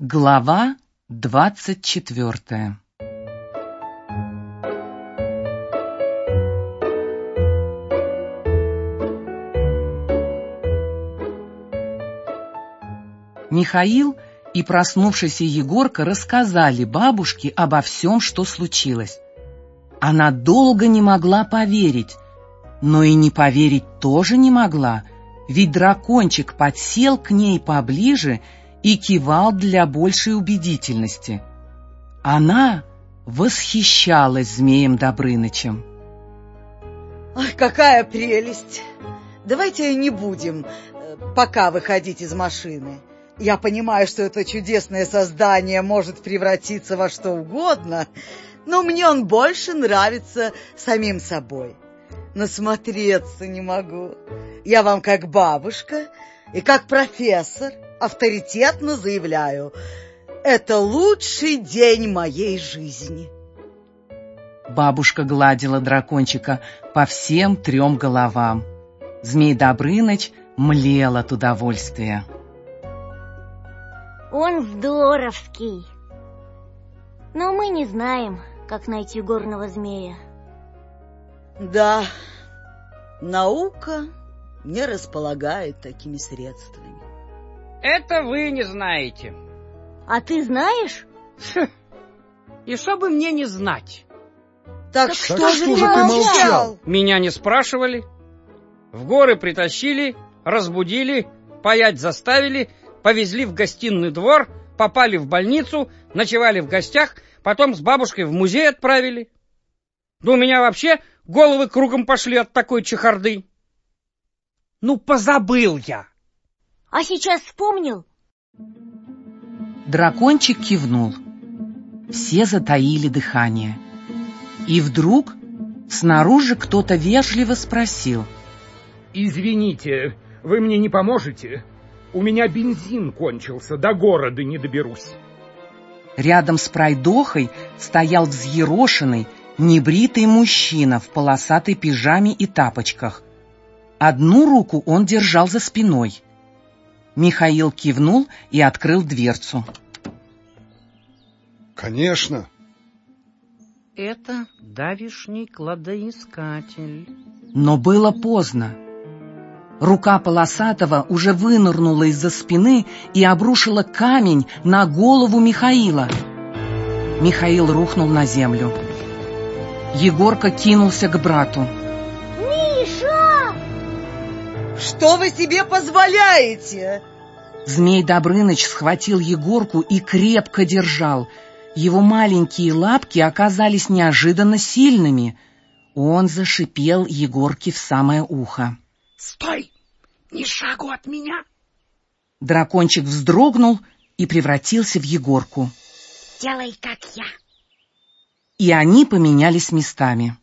Глава двадцать четвертая Михаил и проснувшийся Егорка рассказали бабушке обо всем, что случилось. Она долго не могла поверить, но и не поверить тоже не могла, ведь дракончик подсел к ней поближе и кивал для большей убедительности. Она восхищалась змеем Добрынычем. Ой, какая прелесть! Давайте не будем э, пока выходить из машины. Я понимаю, что это чудесное создание может превратиться во что угодно, но мне он больше нравится самим собой. Насмотреться не могу. Я вам как бабушка и как профессор авторитетно заявляю, это лучший день моей жизни. Бабушка гладила дракончика по всем трем головам. Змей Добрыныч млел от удовольствия. Он здоровский. Но мы не знаем, как найти горного змея. Да, наука не располагает такими средствами. Это вы не знаете. А ты знаешь? И что бы мне не знать? Так, Так что, что же ты молчал? Меня не спрашивали. В горы притащили, разбудили, паять заставили, повезли в гостиный двор, попали в больницу, ночевали в гостях, потом с бабушкой в музей отправили. Да у меня вообще головы кругом пошли от такой чехарды. Ну, позабыл я. А сейчас вспомнил? Дракончик кивнул. Все затаили дыхание. И вдруг снаружи кто-то вежливо спросил. Извините, вы мне не поможете? У меня бензин кончился, до города не доберусь. Рядом с пройдохой стоял взъерошенный, небритый мужчина в полосатой пижаме и тапочках. Одну руку он держал за спиной. Михаил кивнул и открыл дверцу. Конечно. Это давишний кладоискатель. Но было поздно. Рука полосатого уже вынырнула из-за спины и обрушила камень на голову Михаила. Михаил рухнул на землю. Егорка кинулся к брату. Миша! Что вы себе позволяете? Змей Добрыныч схватил Егорку и крепко держал. Его маленькие лапки оказались неожиданно сильными. Он зашипел Егорке в самое ухо. Стой! Ни шагу от меня! Дракончик вздрогнул и превратился в Егорку. Делай, как я. И они поменялись местами.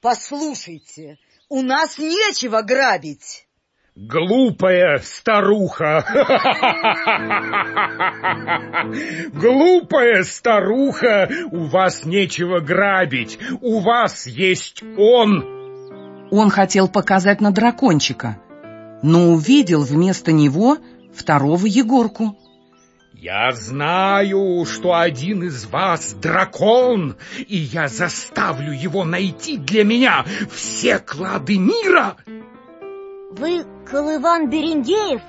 Послушайте, у нас нечего грабить. Глупая старуха! Глупая старуха! У вас нечего грабить, у вас есть он! Он хотел показать на дракончика, но увидел вместо него второго Егорку. Я знаю, что один из вас дракон, и я заставлю его найти для меня все клады мира. Вы Колыван Берендеев?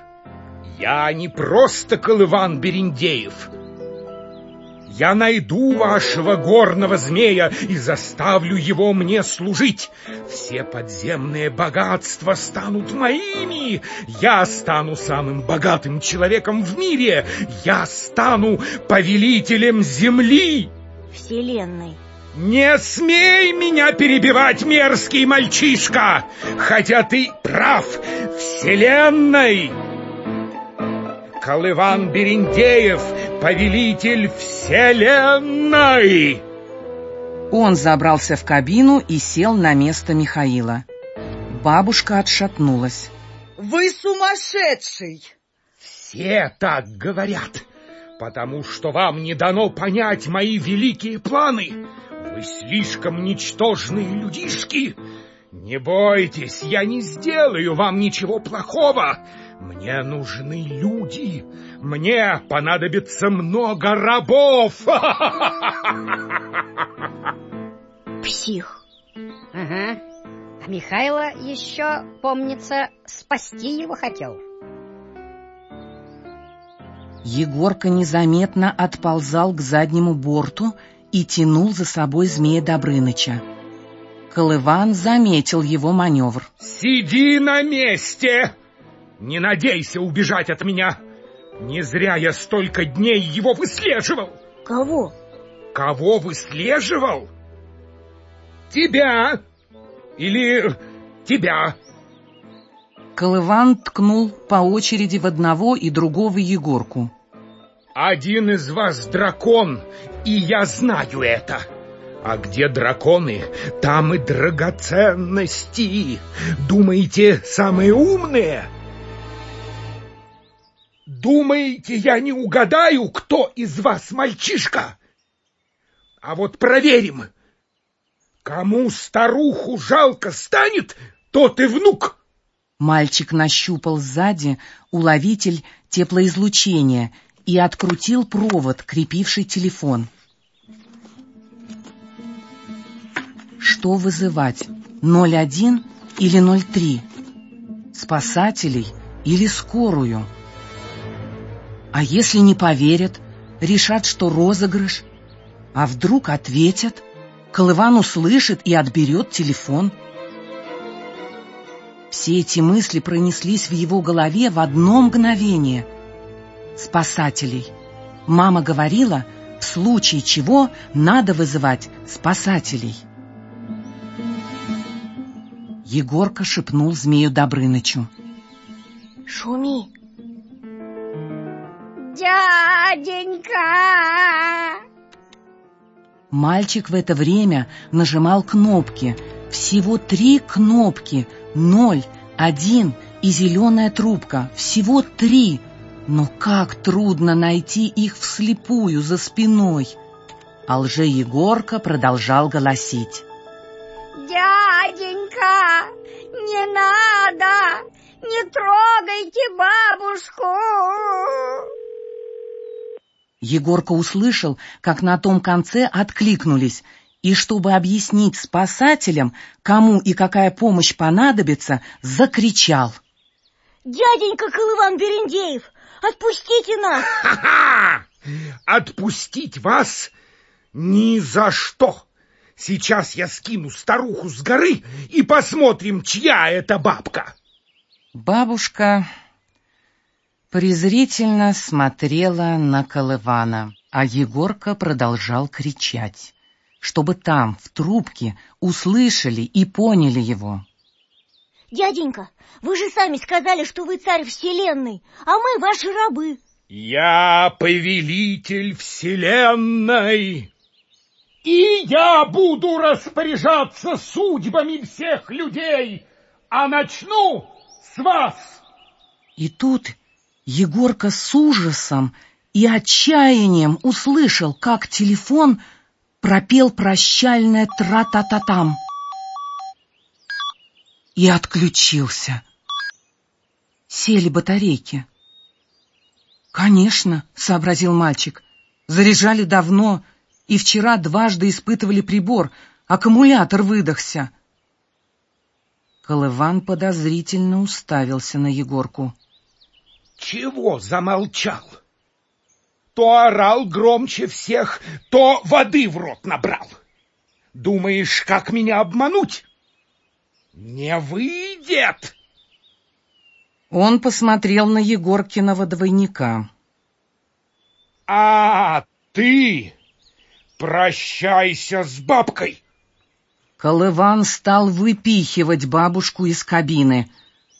Я не просто Колыван Берендеев. Я найду вашего горного змея и заставлю его мне служить. Все подземные богатства станут моими. Я стану самым богатым человеком в мире. Я стану повелителем земли. Вселенной. Не смей меня перебивать, мерзкий мальчишка, хотя ты прав, вселенной. Колыван Берендеев, повелитель вселенной. Он забрался в кабину и сел на место Михаила. Бабушка отшатнулась. Вы сумасшедший! Все так говорят, потому что вам не дано понять мои великие планы. Вы слишком ничтожные людишки. Не бойтесь, я не сделаю вам ничего плохого. Мне нужны люди. Мне понадобится много рабов. Псих. Ага. А Михайло еще, помнится, спасти его хотел. Егорка незаметно отползал к заднему борту и тянул за собой змея Добрыныча. Колыван заметил его маневр. «Сиди на месте! Не надейся убежать от меня! Не зря я столько дней его выслеживал!» Кого? «Кого выслеживал? Тебя! Или тебя!» Колыван ткнул по очереди в одного и другого Егорку. «Один из вас дракон, и я знаю это!» А где драконы, там и драгоценности. Думаете, самые умные? Думаете, я не угадаю, кто из вас мальчишка? А вот проверим. Кому старуху жалко станет, тот и внук. Мальчик нащупал сзади уловитель теплоизлучения и открутил провод, крепивший телефон. Что вызывать? 01 или 03? Спасателей или скорую? А если не поверят, решат, что розыгрыш? А вдруг ответят? Колыван услышит и отберет телефон. Все эти мысли пронеслись в его голове в одно мгновение. Спасателей. Мама говорила, в случае чего надо вызывать спасателей. Егорка шепнул змею Добрынычу. Шуми. Дяденька! Мальчик в это время нажимал кнопки. Всего три кнопки. Ноль, один и зеленая трубка. Всего три. Но как трудно найти их вслепую за спиной. А лже-Егорка продолжал голосить. Дяденька, не надо! Не трогайте бабушку! Егорка услышал, как на том конце откликнулись, и чтобы объяснить спасателям, кому и какая помощь понадобится, закричал. Дяденька Колыван Берендеев, отпустите нас! Ха-ха! Отпустить вас ни за что! Сейчас я скину старуху с горы и посмотрим, чья это бабка. Бабушка презрительно смотрела на Колывана, а Егорка продолжал кричать, чтобы там, в трубке, услышали и поняли его. Дяденька, вы же сами сказали, что вы царь вселенной, а мы ваши рабы. Я повелитель вселенной, и я буду распоряжаться судьбами всех людей, а начну с вас. И тут Егорка с ужасом и отчаянием услышал, как телефон пропел прощальное тра-та-та-там и отключился. Сели батарейки. «Конечно», — сообразил мальчик, — «заряжали давно, и вчера дважды испытывали прибор, аккумулятор выдохся». Колыван подозрительно уставился на Егорку. Чего замолчал? То орал громче всех, то воды в рот набрал. Думаешь, как меня обмануть? Не выйдет! Он посмотрел на Егоркиного двойника. А ты прощайся с бабкой. Колыван стал выпихивать бабушку из кабины,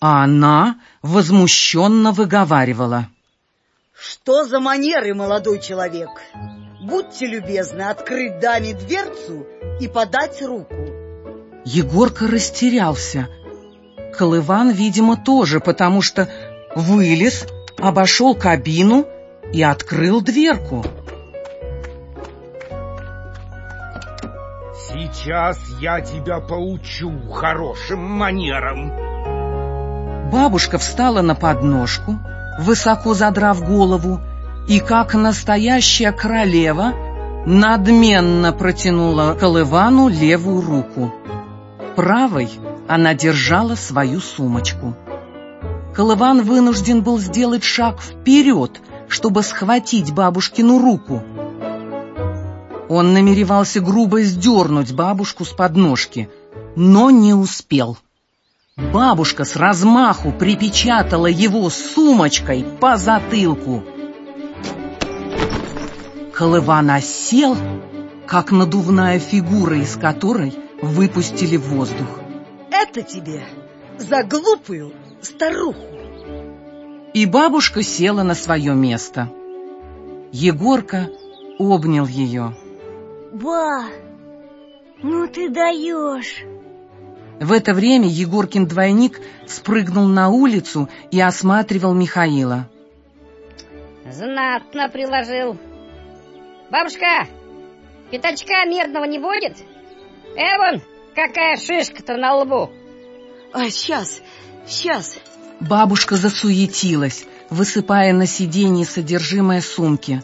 а она возмущенно выговаривала. Что за манеры, молодой человек? Будьте любезны открыть даме дверцу и подать руку. Егорка растерялся. Колыван, видимо, тоже, потому что вылез, обошел кабину и открыл дверку. Сейчас я тебя поучу хорошим манерам. Бабушка встала на подножку, высоко задрав голову, и, как настоящая королева, надменно протянула к Ивану левую руку. Правой она держала свою сумочку. Колыван вынужден был сделать шаг вперед, чтобы схватить бабушкину руку. Он намеревался грубо сдернуть бабушку с подножки, но не успел. Бабушка с размаху припечатала его сумочкой по затылку. Колыван осел, как надувная фигура, из которой выпустили воздух. Это тебе за глупую старуху. И бабушка села на свое место. Егорка обнял ее. Ба, ну ты даешь. В это время Егоркин двойник спрыгнул на улицу и осматривал Михаила. Знатно приложил. Бабушка, пятачка мирного не будет? Эвон, какая шишка-то на лбу. А сейчас, сейчас. Бабушка засуетилась, высыпая на сиденье содержимое сумки.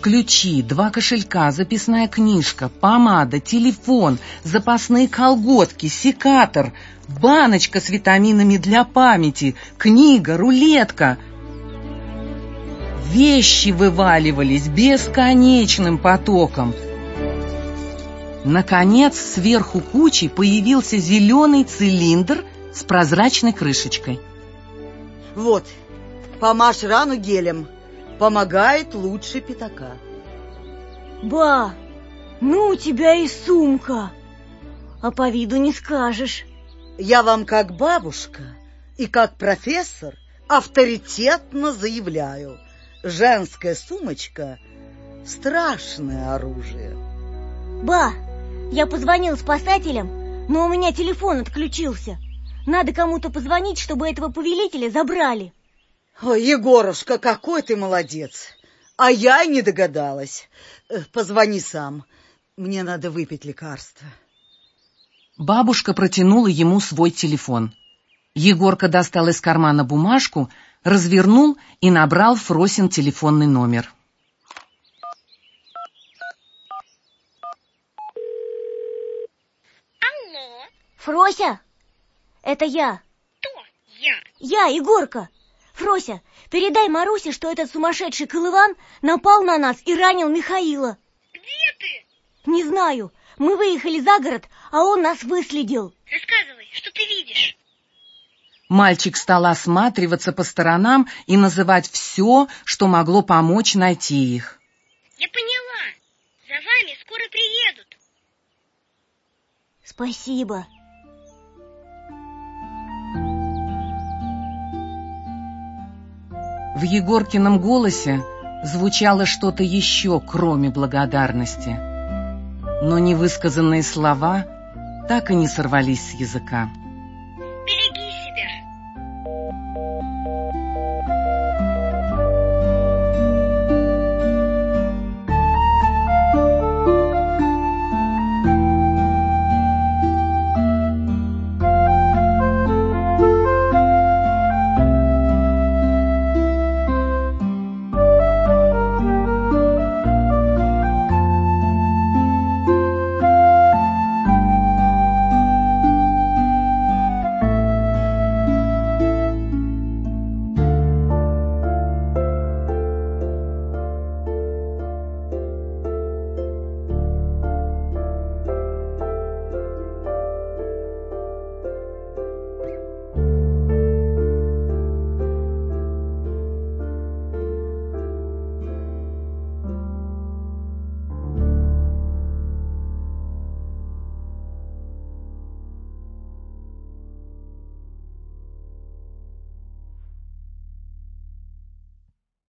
Ключи, два кошелька, записная книжка, помада, телефон, запасные колготки, секатор, баночка с витаминами для памяти, книга, рулетка. Вещи вываливались бесконечным потоком. Наконец, сверху кучи появился зеленый цилиндр с прозрачной крышечкой. Вот, помажь рану гелем помогает лучше пятака. Ба, ну у тебя и сумка, а по виду не скажешь. Я вам как бабушка и как профессор авторитетно заявляю, женская сумочка – страшное оружие. Ба, я позвонил спасателям, но у меня телефон отключился. Надо кому-то позвонить, чтобы этого повелителя забрали. Ой, Егорушка, какой ты молодец! А я и не догадалась. Э, позвони сам. Мне надо выпить лекарство. Бабушка протянула ему свой телефон. Егорка достал из кармана бумажку, развернул и набрал Фросин телефонный номер. Алло. Фрося, это я. Кто я? Я, Егорка. Фрося, передай Марусе, что этот сумасшедший Колыван напал на нас и ранил Михаила. Где ты? Не знаю. Мы выехали за город, а он нас выследил. Рассказывай, что ты видишь. Мальчик стал осматриваться по сторонам и называть все, что могло помочь найти их. Я поняла. За вами скоро приедут. Спасибо. В Егоркином голосе звучало что-то еще, кроме благодарности. Но невысказанные слова так и не сорвались с языка.